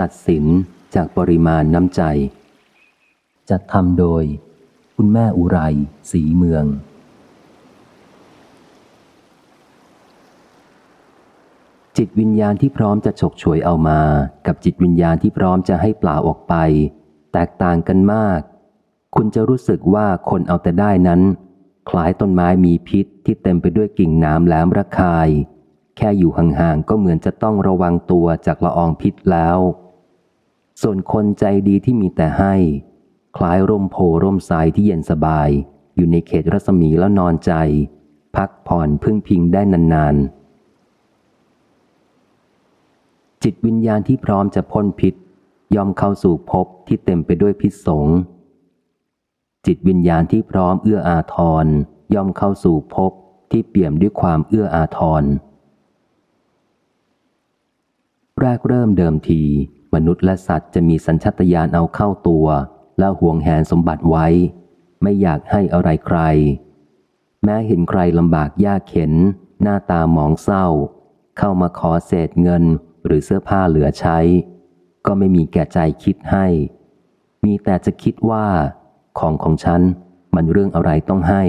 ตัดสินจากปริมาณน้ำใจ จัดทำโดย คุณแม่อุไรสีเมือง จิตวิญญาณที่พร้อมจะฉกฉวยเอามา กับจิตวิญญาณที่พร้อมจะให้เปล่าออกไป แตกต่างกันมาก คุณจะรู้สึกว่าคนเอาแต่ได้นั้น คล้ายต้นไม้มีพิษที่เต็มไปด้วยกิ่งน้ำแหลมระคาย แค่อยู่ห่างๆก็เหมือนจะต้องระวังตัวจากละอองพิษแล้ว ส่วนคนใจดีที่มีแต่ให้ คล้ายร่มโพร่มสายที่เย็นสบาย อยู่ในเขตรัศมีแล้วนอนใจ พักผ่อนพึ่งพิงได้นานๆ จิตวิญญาณที่พร้อมจะพ้นพิษ ยอมเข้าสู่ภพที่เต็มไปด้วยพิษสงจิตวิญญาณที่พร้อมเอื้ออาทรย่อมเข้าสู่ภพที่เปี่ยมด้วยความเอื้ออาทรแรกเริ่มเดิมที มนุษย์และสัตว์จะมีสัญชตาตญาณเอาเข้าตัว และห่วงแหนสมบัติไว้ ไม่อยากให้อะไรใคร แม้เห็นใครลำบากยากเข็น หน้าตาหมองเศร้า เข้ามาขอเศษเงินหรือเสื้อผ้าเหลือใช้ ก็ไม่มีแก่ใจคิดให้ มีแต่จะคิดว่า ของของฉันมันเรื่องอะไรต้องให้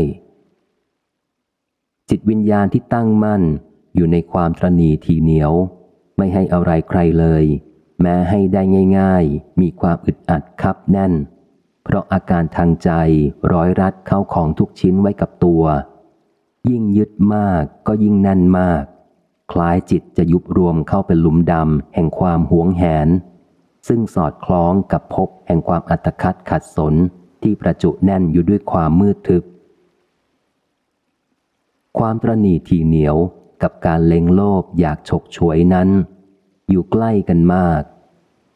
จิตวิญญาณที่ตั้งมั่นอยู่ในความตรณีทีเหนียว ไม่ให้อะไรใครเลย แม้ให้ได้ง่าย ๆ มีความอึดอัดคับแน่น เพราะอาการทางใจร้อยรัดเข้าของทุกชิ้นไว้กับตัว ยิ่งยึดมากก็ยิ่งแน่นมาก คล้ายจิตจะยุบรวมเข้าเป็นหลุมดำแห่งความหวงแหน ซึ่งสอดคล้องกับภพแห่งความอัตคัดขัดสนที่ประจุแน่นอยู่ด้วยความมืดทึบ ความตรณีทีเหนียวกับการเล็งโลภอยากฉกฉวยนั้น อยู่ใกล้กันมาก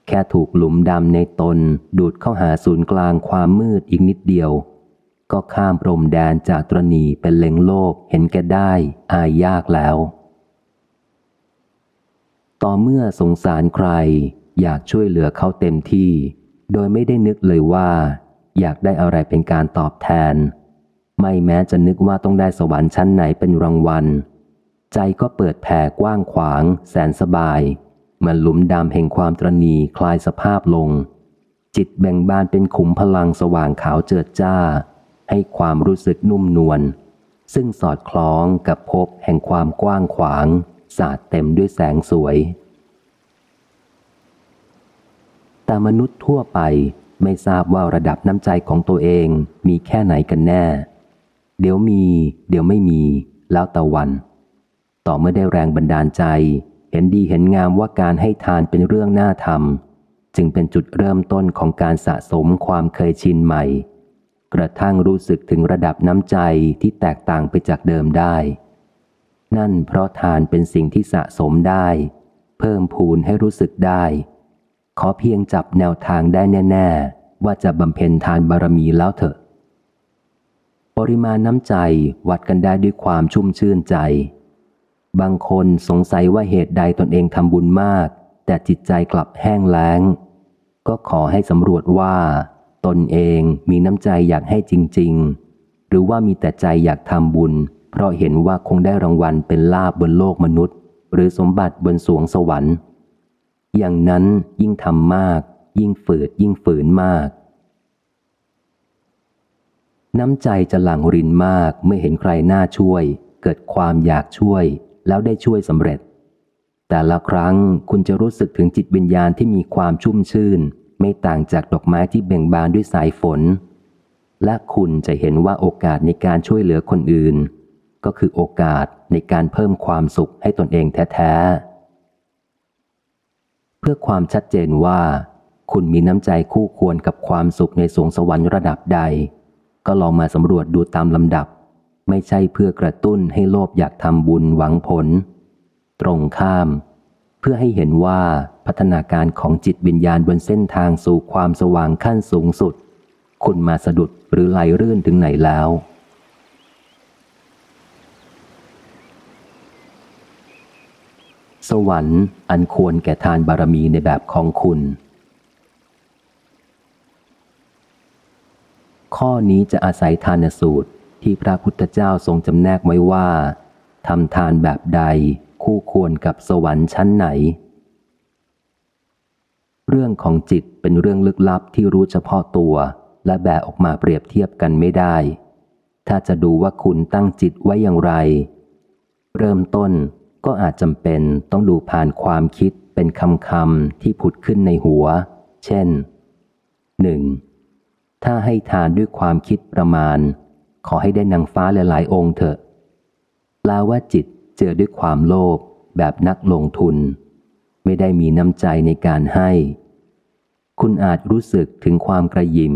แค่ถูกหลุมดำในตนดูดเข้าหาศูนย์กลางความมืดอีกนิดเดียว ก็ข้ามพรมแดนจากตรณีเป็นเล็งโลภเห็นแก่ได้อายยากแล้ว ต่อเมื่อสงสารใคร อยากช่วยเหลือเขาเต็มที่ โดยไม่ได้นึกเลยว่า อยากได้อะไรเป็นการตอบแทน ไม่แม้จะนึกว่าต้องได้สวรรค์ชั้นไหนเป็นรางวัล ใจก็เปิดแผ่กว้างขวาง แสนสบาย มือนหลุมดำแห่งความตรณีคลายสภาพลง จิตแบ่งบานเป็นขุมพลังสว่างขาวเจิดจ้า ให้ความรู้สึกนุ่มนวลซึ่งสอดคล้องกับภพแห่งความกว้างขวาง สาดเต็มด้วยแสงสวย แต่มนุษย์ทั่วไปไม่ทราบว่าระดับน้ำใจของตัวเองมีแค่ไหนกันแน่ เดี๋ยวมี เดี๋ยวไม่มี แล้วแต่วัน ต่อเมื่อได้แรงบันดาลใจ เห็นดีเห็นงามว่าการให้ทานเป็นเรื่องน่าทำจึงเป็นจุดเริ่มต้นของการสะสมความเคยชินใหม่ กระทั่งรู้สึกถึงระดับน้ำใจที่แตกต่างไปจากเดิมได้ นั่นเพราะทานเป็นสิ่งที่สะสมได้ เพิ่มพูนให้รู้สึกได้ ขอเพียงจับแนวทางได้แน่ ๆ ว่าจะบำเพ็ญทานบารมีแล้วเถอะ ปริมาณน้ำใจวัดกันได้ด้วยความชุ่มชื่นใจ บางคนสงสัยว่าเหตุใดตนเองทำบุญมาก แต่จิตใจกลับแห้งแล้ง ก็ขอให้สำรวจว่า ตนเองมีน้ำใจอยากให้จริง ๆ หรือว่ามีแต่ใจอยากทำบุญ เพราะเห็นว่าคงได้รางวัลเป็นลาบบนโลกมนุษย์ หรือสมบัติบนสวงสวรรค์ อย่างนั้นยิ่งทำมาก ยิ่งฝืดยิ่งฝืนมากน้ำใจจะหลั่งรินมากเมื่อเห็นใครน่าช่วย เกิดความอยากช่วย แล้วได้ช่วยสำเร็จ แต่ละครั้งคุณจะรู้สึกถึงจิตวิญญาณที่มีความชุ่มชื่น ไม่ต่างจากดอกไม้ที่เบ่งบานด้วยสายฝน และคุณจะเห็นว่าโอกาสในการช่วยเหลือคนอื่น ก็คือโอกาสในการเพิ่มความสุขให้ตนเองแท้ๆ เพื่อความชัดเจนว่า คุณมีน้ำใจคู่ควรกับความสุขในสวงสวรรค์ระดับใด ก็ลองมาสำรวจดูตามลำดับ ไม่ใช่เพื่อกระตุ้นให้โลภอยากทำบุญหวังผล ตรงข้าม เพื่อให้เห็นว่าพัฒนาการของจิตวิญญาณบนเส้นทางสู่ความสว่างขั้นสูงสุด คุณมาสะดุดหรือไหลรื่นถึงไหนแล้ว สวรรค์อันควรแก่ทานบารมีในแบบของคุณข้อนี้จะอาศัยทานสูตร ที่พระพุทธเจ้าทรงจำแนกไว้ว่าทำทานแบบใดคู่ควรกับสวรรค์ชั้นไหน เรื่องของจิตเป็นเรื่องลึกลับที่รู้เฉพาะตัว และแบกออกมาเปรียบเทียบกันไม่ได้ ถ้าจะดูว่าคุณตั้งจิตไว้อย่างไร เริ่มต้นก็อาจจำเป็นต้องดูผ่านความคิดเป็นคำคำที่ผุดขึ้นในหัว เช่น 1. ถ้าให้ทานด้วยความคิดประมาณ ขอให้ได้นางฟ้าหลายๆองค์เถอะแปลว่าจิตเจอด้วยความโลภแบบนักลงทุน ไม่ได้มีน้ำใจในการให้ คุณอาจรู้สึกถึงความกระยิม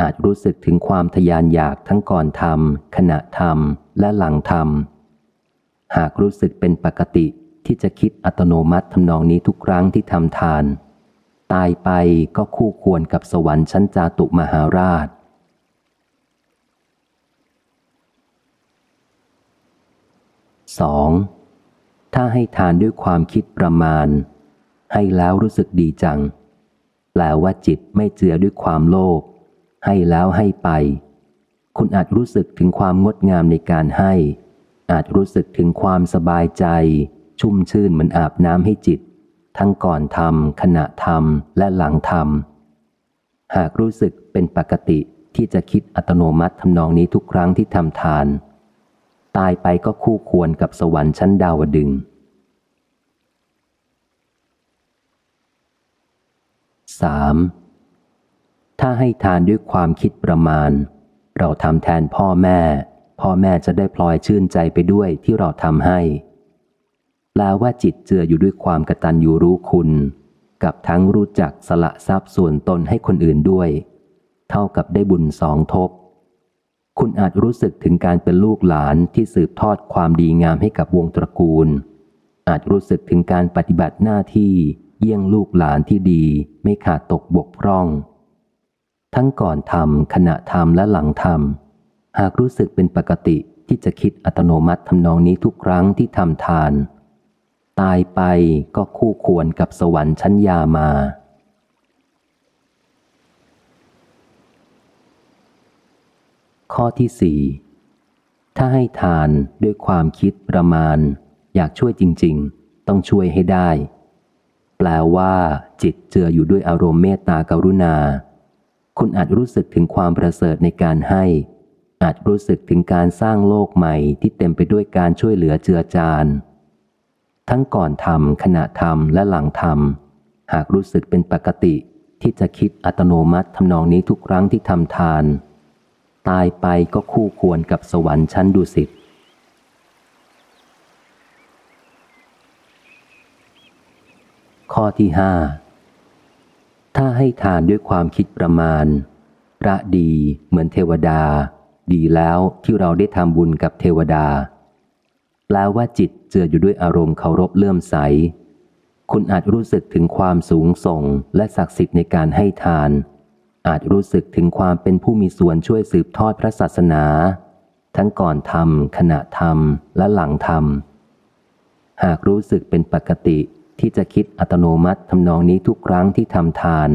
อาจรู้สึกถึงความทยานอยากทั้งก่อนทำขณะทำและหลังทำหากรู้สึกเป็นปกติที่จะคิดอัตโนมัติทำนองนี้ทุกครั้งที่ทำทาน ตายไปก็คู่ควรกับสวรรค์ชั้นจาตุมหาราช 2. ถ้าให้ทานด้วยความคิดประมาณ ให้แล้วรู้สึกดีจัง แปลว่าจิตไม่เจือด้วยความโลภให้แล้วให้ไป คุณอาจรู้สึกถึงความงดงามในการให้ อาจรู้สึกถึงความสบายใจ ชุ่มชื่นเหมือนอาบน้ำให้จิต ทั้งก่อนทำขณะทำและหลังทำหากรู้สึกเป็นปกติที่จะคิดอัตโนมัติทำนองนี้ทุกครั้งที่ทำทาน ตายไปก็คู่ควรกับสวรรค์ชั้นดาวดึง 3. ถ้าให้ทานด้วยความคิดประมาณ เราทำแทนพ่อแม่ พ่อแม่จะได้พลอยชื่นใจไปด้วยที่เราทำให้ แปลว่าจิตเจืออยู่ด้วยความกตัญญูรู้คุณ กับทั้งรู้จักสละทรัพย์ส่วนตนให้คนอื่นด้วย เท่ากับได้บุญสองทบ คุณอาจรู้สึกถึงการเป็นลูกหลานที่สืบทอดความดีงามให้กับวงตระกูล อาจรู้สึกถึงการปฏิบัติหน้าที่เยี่ยงลูกหลานที่ดีไม่ขาดตกบกพร่อง ทั้งก่อนทำขณะทำและหลังทำหากรู้สึกเป็นปกติที่จะคิดอัตโนมัติทำนองนี้ทุกครั้งที่ทำทาน ตายไปก็คู่ควรกับสวรรค์ชั้นยามา ข้อที่สี่ถ้าให้ทานด้วยความคิดประมาณ อยากช่วยจริง ๆ ต้องช่วยให้ได้ แปลว่า จิตเจืออยู่ด้วยอารมณ์เมตตากรุณา คุณอาจรู้สึกถึงความประเสริฐในการให้ อาจรู้สึกถึงการสร้างโลกใหม่ที่เต็มไปด้วยการช่วยเหลือเจือจานทั้งก่อนทำขณะทำและหลังทำหากรู้สึกเป็นปกติที่จะคิดอัตโนมัติทำนองนี้ทุกครั้งที่ทำทาน ตายไปก็คู่ควรกับสวรรค์ชั้นดุสิตข้อที่ห้าถ้าให้ทานด้วยความคิดประมาณ พระดีเหมือนเทวดา ดีแล้วที่เราได้ทำบุญกับเทวดา แปลว่าจิตเจืออยู่ด้วยอารมณ์เคารพเลื่อมใส คุณอาจรู้สึกถึงความสูงส่งและศักดิ์สิทธิ์ในการให้ทาน อาจรู้สึกถึงความเป็นผู้มีส่วนช่วยสืบทอดพระศาสนา ทั้งก่อนทำขณะทำและหลังทำหากรู้สึกเป็นปกติที่จะคิดอัตโนมัติทำนองนี้ทุกครั้งที่ทำทาน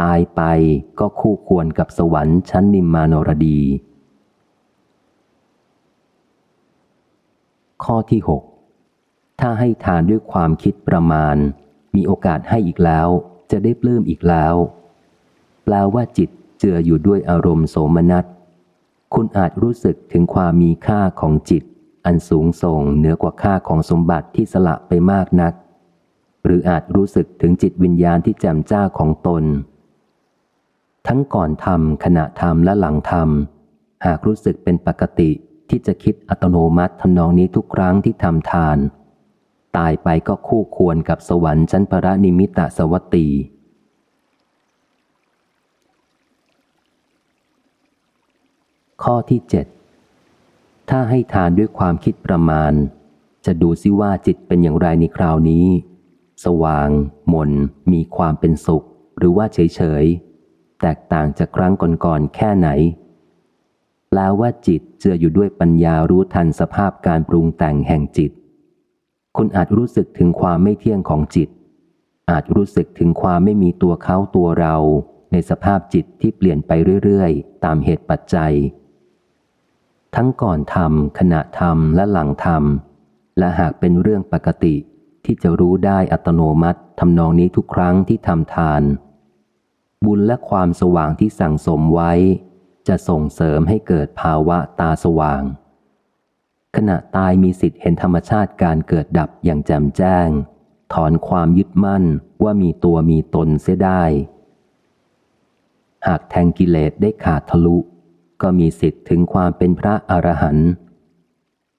ตายไปก็คู่ควรกับสวรรค์ชั้นนิมมานรดี ข้อที่หกถ้าให้ทานด้วยความคิดประมาณ มีโอกาสให้อีกแล้ว จะได้ปลื้มอีกแล้ว ลว่าจิตเจืออยู่ด้วยอารมณ์โสมนัส คุณอาจรู้สึกถึงความมีค่าของจิต อันสูงส่งเหนือกว่าค่าของสมบัติที่สละไปมากนัก หรืออาจรู้สึกถึงจิตวิญญาณที่แจ่มจ้าของตน ทั้งก่อนทำขณะทำและหลังทำหากรู้สึกเป็นปกติที่จะคิดอัตโนมัติทำนองนี้ทุกครั้งที่ทำทาน ตายไปก็คู่ควรกับสวรรค์ชั้นประนิมิตะสวัตตี ข้อที่เจ็ดถ้าให้ทานด้วยความคิดประมาณ จะดูซิว่าจิตเป็นอย่างไรในคราวนี้ สว่าง มน มีความเป็นสุข หรือว่าเฉยเฉยแตกต่างจากครั้งก่อนๆแค่ไหนแปลว่าจิตเจืออยู่ด้วยปัญญารู้ทันสภาพการปรุงแต่งแห่งจิต คุณอาจรู้สึกถึงความไม่เที่ยงของจิต อาจรู้สึกถึงความไม่มีตัวเขาตัวเรา ในสภาพจิตที่เปลี่ยนไปเรื่อยๆ ตามเหตุปัจจัย ทั้งก่อนทำขณะทำและหลังทำและหากเป็นเรื่องปกติที่จะรู้ได้อัตโนมัติทำนองนี้ทุกครั้งที่ทำทาน บุญและความสว่างที่สั่งสมไว้ จะส่งเสริมให้เกิดภาวะตาสว่าง ขณะตายมีสิทธิ์เห็นธรรมชาติการเกิดดับอย่างแจ่มแจ้ง ถอนความยึดมั่นว่ามีตัวมีตนเสียได้ หากแทงกิเลสได้ขาดทะลุ ก็มีสิทธิ์ถึงความเป็นพระอรหันต์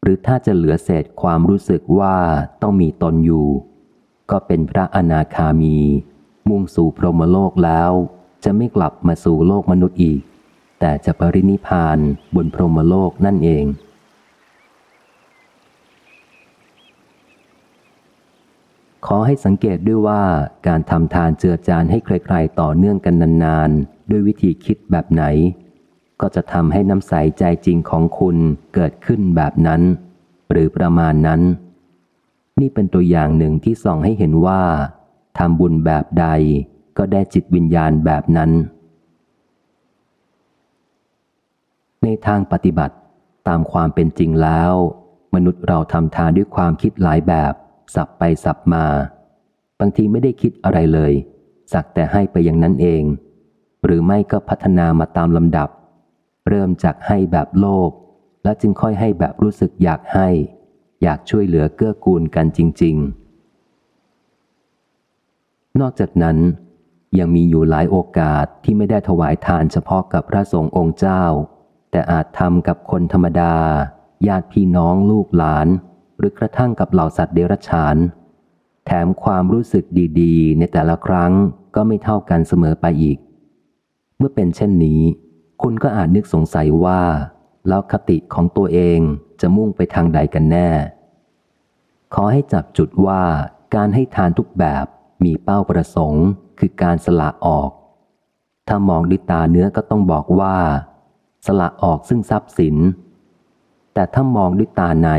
หรือถ้าจะเหลือเศษความรู้สึกว่าต้องมีตนอยู่ ก็เป็นพระอนาคามี มุ่งสู่พรหมโลกแล้ว จะไม่กลับมาสู่โลกมนุษย์อีก แต่จะปรินิพานบนพรหมโลกนั่นเอง ขอให้สังเกตด้วยว่าการทำทานเจือจานให้ใครๆต่อเนื่องกันนานๆ ด้วยวิธีคิดแบบไหน ก็จะทำให้น้ำใสใจจริงของคุณเกิดขึ้นแบบนั้น หรือประมาณนั้น นี่เป็นตัวอย่างหนึ่งที่ส่องให้เห็นว่าทำบุญแบบใดก็ได้จิตวิญญาณแบบนั้น ในทางปฏิบัติตามความเป็นจริงแล้ว มนุษย์เราทำทานด้วยความคิดหลายแบบ สับไปสับมา บางทีไม่ได้คิดอะไรเลย สักแต่ให้ไปอย่างนั้นเอง หรือไม่ก็พัฒนามาตามลำดับ เริ่มจากให้แบบโลภและจึงค่อยให้แบบรู้สึกอยากให้ อยากช่วยเหลือเกื้อกูลกันจริง ๆ นอกจากนั้น ยังมีอยู่หลายโอกาสที่ไม่ได้ถวายทานเฉพาะกับพระสงฆ์องค์เจ้า แต่อาจทำกับคนธรรมดา ญาติพี่น้องลูกหลาน หรือกระทั่งกับเหล่าสัตว์เดรัจฉาน แถมความรู้สึกดี ๆ ในแต่ละครั้งก็ไม่เท่ากันเสมอไปอีก เมื่อเป็นเช่นนี้ คุณก็อาจนึกสงสัยว่า แล้วคติของตัวเองจะมุ่งไปทางใดกันแน่ ขอให้จับจุดว่าการให้ทานทุกแบบมีเป้าประสงค์ คือการสละออก ถ้ามองด้วยตาเนื้อก็ต้องบอกว่า สละออกซึ่งทรัพย์สิน แต่ถ้ามองด้วยตาใน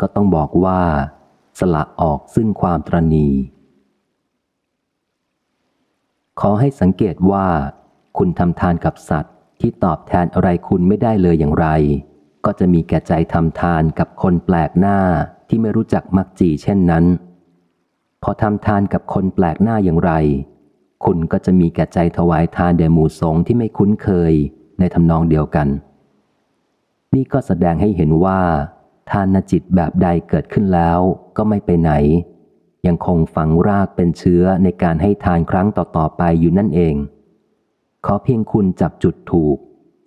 ก็ต้องบอกว่า สละออกซึ่งความตรณีขอให้สังเกตว่า คุณทำทานกับสัตว์ ที่ตอบแทนอะไรคุณไม่ได้เลยอย่างไร ก็จะมีแก่ใจทำทานกับคนแปลกหน้าที่ไม่รู้จักมักจีเช่นนั้น พอทำทานกับคนแปลกหน้าอย่างไร คุณก็จะมีแก่ใจถวายทานแด่หมู่สงฆ์ที่ไม่คุ้นเคยในทำนองเดียวกัน นี่ก็แสดงให้เห็นว่า ทานจิตแบบใดเกิดขึ้นแล้วก็ไม่ไปไหน ยังคงฝังรากเป็นเชื้อในการให้ทานครั้งต่อๆไปอยู่นั่นเอง ขอเพียงคุณจับจุดถูก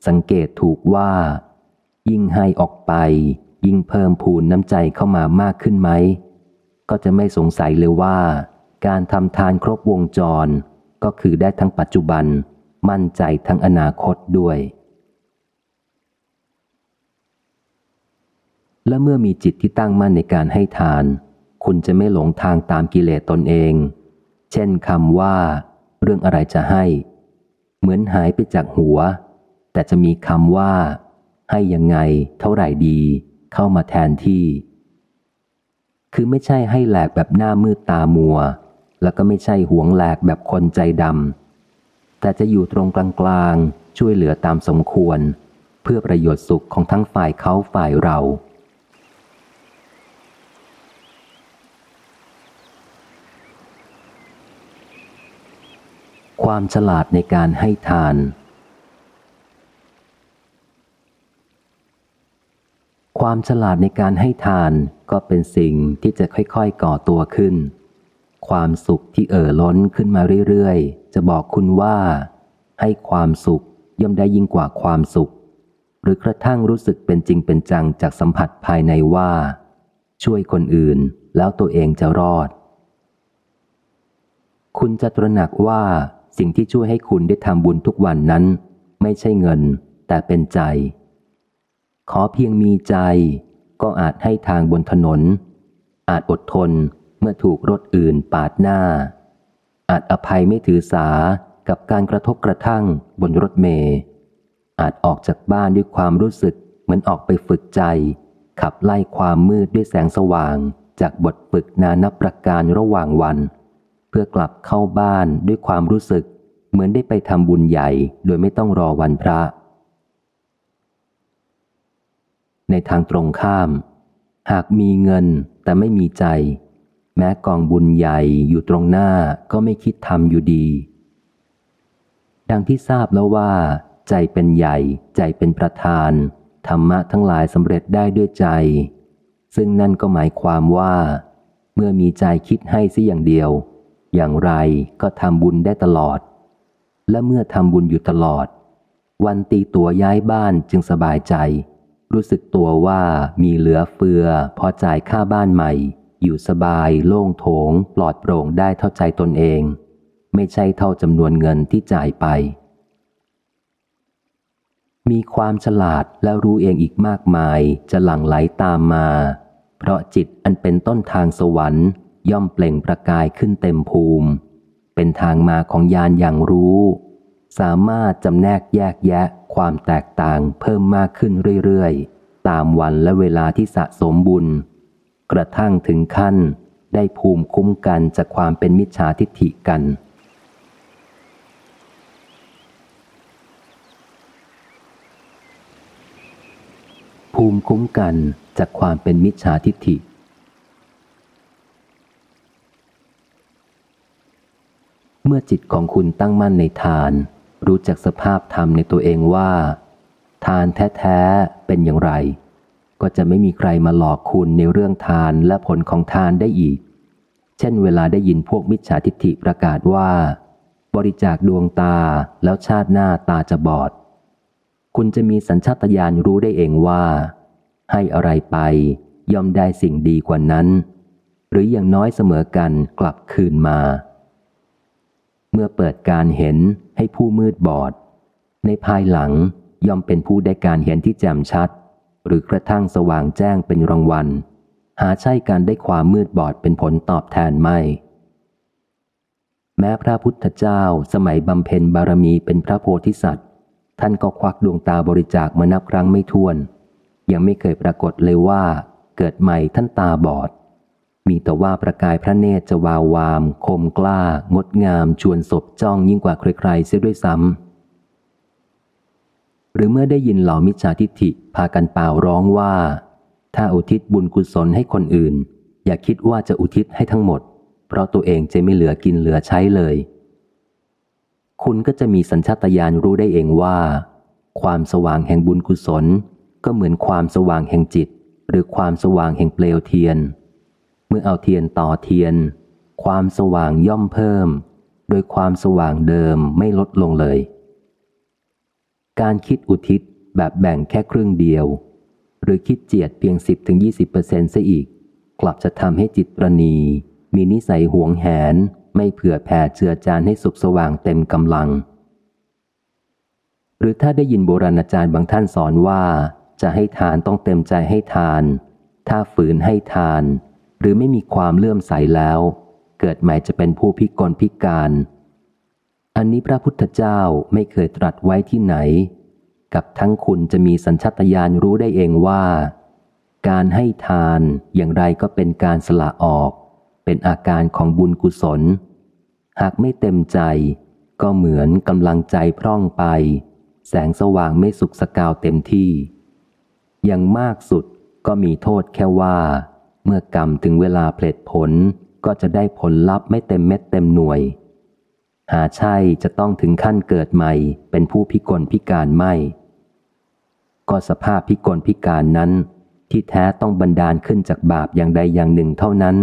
สังเกตถูกว่า ยิ่งให้ออกไป ยิ่งเพิ่มพูนน้ำใจเข้ามามากขึ้นไหม ก็จะไม่สงสัยเลยว่า การทำทานครบวงจร ก็คือได้ทั้งปัจจุบัน มั่นใจทั้งอนาคตด้วย และเมื่อมีจิตที่ตั้งมั่นในการให้ทาน คุณจะไม่หลงทางตามกิเลสตนเอง เช่นคำว่า เรื่องอะไรจะให้ เหมือนหายไปจากหัว แต่จะมีคำว่า ให้ยังไง เท่าไหร่ดี เข้ามาแทนที่ คือไม่ใช่ให้แหลกแบบหน้ามืดตามัว แล้วก็ไม่ใช่หวงแหลกแบบคนใจดำแต่จะอยู่ตรงกลางๆช่วยเหลือตามสมควร เพื่อประโยชน์สุขของทั้งฝ่ายเขาฝ่ายเรา ความฉลาดในการให้ทาน ความฉลาดในการให้ทานก็เป็นสิ่งที่จะค่อยๆก่อตัวขึ้น ความสุขที่เอ่อล้นขึ้นมาเรื่อยๆ จะบอกคุณว่า ให้ความสุขย่อมได้ยิ่งกว่าความสุข หรือกระทั่งรู้สึกเป็นจริงเป็นจังจากสัมผัสภายในว่า ช่วยคนอื่นแล้วตัวเองจะรอดคุณจะตระหนักว่า สิ่งที่ช่วยให้คุณได้ทำบุญทุกวันนั้น ไม่ใช่เงิน แต่เป็นใจ ขอเพียงมีใจ ก็อาจให้ทางบนถนน อาจอดทนเมื่อถูกรถอื่นปาดหน้า อาจอภัยไม่ถือสากับการกระทบกระทั่งบนรถเมย์อาจออกจากบ้านด้วยความรู้สึกเหมือนออกไปฝึกใจ ขับไล่ความมืดด้วยแสงสว่างจากบทฝึกนานับประการระหว่างวัน เพื่อกลับเข้าบ้านด้วยความรู้สึก เหมือนได้ไปทำบุญใหญ่โดยไม่ต้องรอวันพระ ในทางตรงข้าม หากมีเงินแต่ไม่มีใจ แม้กองบุญใหญ่อยู่ตรงหน้าก็ไม่คิดทำอยู่ดี ดังที่ทราบแล้วว่า ใจเป็นใหญ่ใจเป็นประธาน ธรรมะทั้งหลายสำเร็จได้ด้วยใจ ซึ่งนั่นก็หมายความว่า เมื่อมีใจคิดให้สิอย่างเดียว อย่างไรก็ทำบุญได้ตลอด และเมื่อทำบุญอยู่ตลอด วันตีตัวย้ายบ้านจึงสบายใจ รู้สึกตัวว่ามีเหลือเฟือ พอจ่ายค่าบ้านใหม่ อยู่สบาย โล่งโถง ปลอดโปร่งได้เท่าใจตนเอง ไม่ใช่เท่าจำนวนเงินที่จ่ายไป มีความฉลาดและรู้เองอีกมากมายจะหลั่งไหลตามมา เพราะจิตอันเป็นต้นทางสวรรค์ ย่อมเปล่งประกายขึ้นเต็มภูมิ เป็นทางมาของญาณอย่างรู้ สามารถจำแนกแยกแยะความแตกต่างเพิ่มมากขึ้นเรื่อยๆ ตามวันและเวลาที่สะสมบุญ กระทั่งถึงขั้นได้ภูมิคุ้มกันจากความเป็นมิจฉาทิฏฐิกัน ภูมิคุ้มกันจากความเป็นมิจฉาทิฏฐิ เมื่อจิตของคุณตั้งมั่นในทาน รู้จักสภาพธรรมในตัวเองว่า ทานแท้ๆเป็นอย่างไร ก็จะไม่มีใครมาหลอกคุณในเรื่องทานและผลของทานได้อีก เช่นเวลาได้ยินพวกมิจฉาทิฏฐิประกาศว่า บริจาคดวงตาแล้วชาติหน้าตาจะบอด คุณจะมีสัญชาตญาณรู้ได้เองว่า ให้อะไรไปย่อมได้สิ่งดีกว่านั้น หรืออย่างน้อยเสมอกันกลับคืนมา เมื่อเปิดการเห็นให้ผู้มืดบอด ในภายหลังย่อมเป็นผู้ได้การเห็นที่แจ่มชัด หรือกระทั่งสว่างแจ้งเป็นรางวัล หาใช่การได้ความมืดบอดเป็นผลตอบแทนไม่ แม้พระพุทธเจ้าสมัยบำเพ็ญบารมีเป็นพระโพธิสัตว์ ท่านก็ควักดวงตาบริจาคมานับครั้งไม่ถ้วน ยังไม่เคยปรากฏเลยว่า เกิดใหม่ท่านตาบอด มีแต่ว่าประกายพระเนตรจะวาววาม คมกล้า งดงาม ชวนศพจ้องยิ่งกว่าใครๆเสียด้วยซ้ำหรือเมื่อได้ยินเหล่ามิจฉาทิฏฐิพากันเป่าร้องว่า ถ้าอุทิศบุญกุศลให้คนอื่น อย่าคิดว่าจะอุทิศให้ทั้งหมด เพราะตัวเองจะไม่เหลือกินเหลือใช้เลย คุณก็จะมีสัญชาตญาณรู้ได้เองว่า ความสว่างแห่งบุญกุศล ก็เหมือนความสว่างแห่งจิต หรือความสว่างแห่งเปลวเทียน เมื่อเอาเทียนต่อเทียน ความสว่างย่อมเพิ่ม โดยความสว่างเดิมไม่ลดลงเลย การคิดอุทิศแบบแบ่งแค่ครึ่งเดียว หรือคิดเจียดเพียง 10-20%เสียอีก กลับจะทำให้จิตประนีมีนิสัยหวงแหน ไม่เผื่อแผ่เจือจานให้สุขสว่างเต็มกำลัง หรือถ้าได้ยินโบราณอาจารย์บางท่านสอนว่า จะให้ทานต้องเต็มใจให้ทาน ถ้าฝืนให้ทาน หรือไม่มีความเลื่อมใสแล้ว เกิดใหม่จะเป็นผู้พิกลพิการ อันนี้พระพุทธเจ้าไม่เคยตรัสไว้ที่ไหน กับทั้งคุณจะมีสัญชตาตญาณรู้ได้เองว่า การให้ทานอย่างไรก็เป็นการสละออก เป็นอาการของบุญกุศล หากไม่เต็มใจ ก็เหมือนกำลังใจพร่องไป แสงสว่างไม่สุกสกาวเต็มที่ อย่างมากสุดก็มีโทษแค่ว่า เมื่อกรรมถึงเวลาเพลิดผลก็จะได้ผลลัพธ์ไม่เต็มเม็ดเต็มหน่วย หาใช่จะต้องถึงขั้นเกิดใหม่ เป็นผู้พิกลพิการไม่ ก็สภาพพิกลพิการนั้น ที่แท้ต้องบันดาลขึ้นจากบาปอย่างใดอย่างหนึ่งเท่านั้น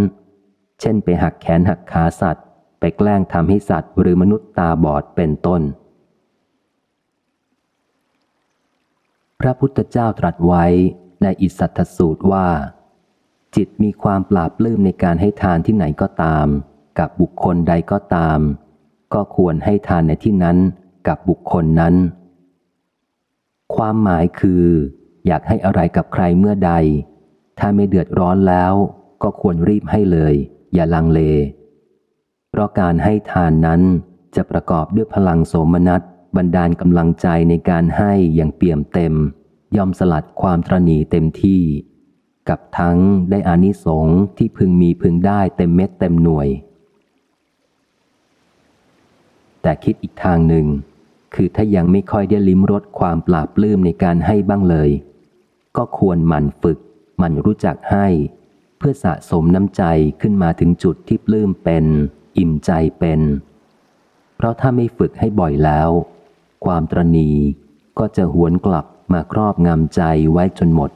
เช่นไปหักแขนหักขาสัตว์ ไปแกล้งทำให้สัตว์หรือมนุษย์ตาบอดเป็นต้น พระพุทธเจ้าตรัสไว้ในอิสัทธสูตรว่า จิตมีความปราบปลื้มในการให้ทานที่ไหนก็ตาม กับบุคคลใดก็ตาม ก็ควรให้ทานในที่นั้นกับบุคคลนั้น ความหมายคือ อยากให้อะไรกับใครเมื่อใด ถ้าไม่เดือดร้อนแล้วก็ควรรีบให้เลย อย่าลังเล เพราะการให้ทานนั้นจะประกอบด้วยพลังโสมนัสบันดาลกำลังใจในการให้อย่างเปี่ยมเต็ม ยอมสลัดความตรณีเต็มที่ กับทั้งได้อานิสงส์ที่พึงมีพึงได้เต็มเม็ดเต็มหน่วย แต่คิดอีกทางหนึ่ง คือถ้ายังไม่ค่อยได้ลิ้มรสความปราบปลื้มในการให้บ้างเลย ก็ควรหมั่นฝึกหมั่นรู้จักให้ เพื่อสะสมน้ำใจขึ้นมาถึงจุดที่ปลื้มเป็น อิ่มใจเป็น เพราะถ้าไม่ฝึกให้บ่อยแล้ว ความตรณีก็จะหวนกลับมาครอบงำใจไว้จนหมด